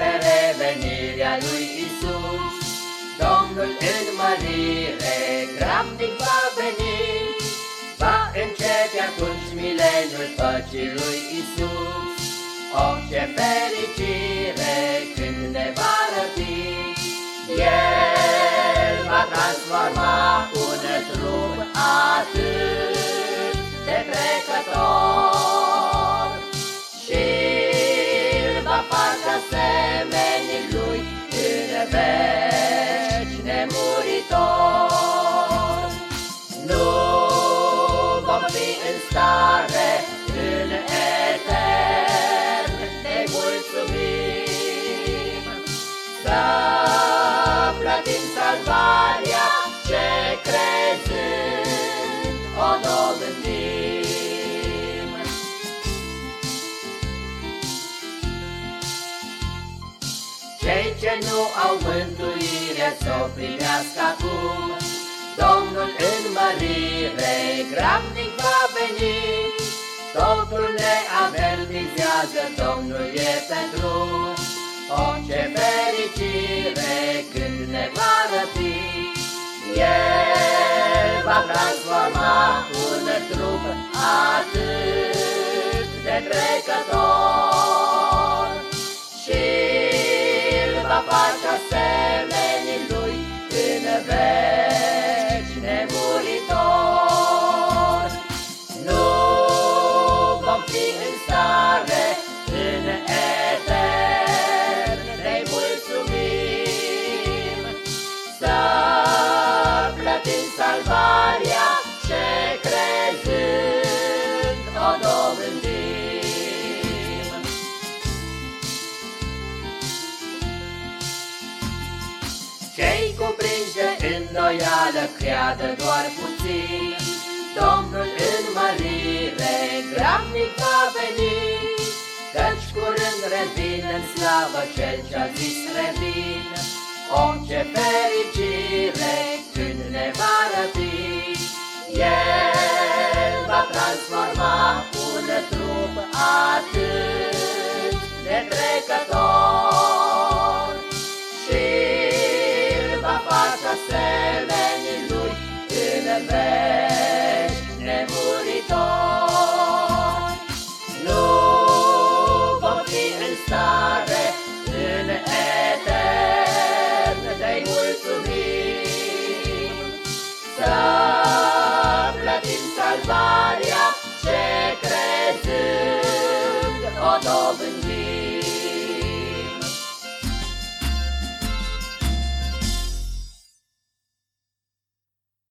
pe revenirea lui Isus. Domnul în mărire grabnic va veni, va începe atunci mileniul păcii lui Isus. O, ce fericire când ne va răpi, El va transforma un trup atât Cei ce nu au mântuire să o primească acum, Domnul în mărire grabnic va veni, Totul ne avertizează, Domnul e îl va îndoială creadă doar puțin, Domnul în mărire grabnic va veni, Căci curând revin în slavă cel ce-a zis revin. O, ce fericire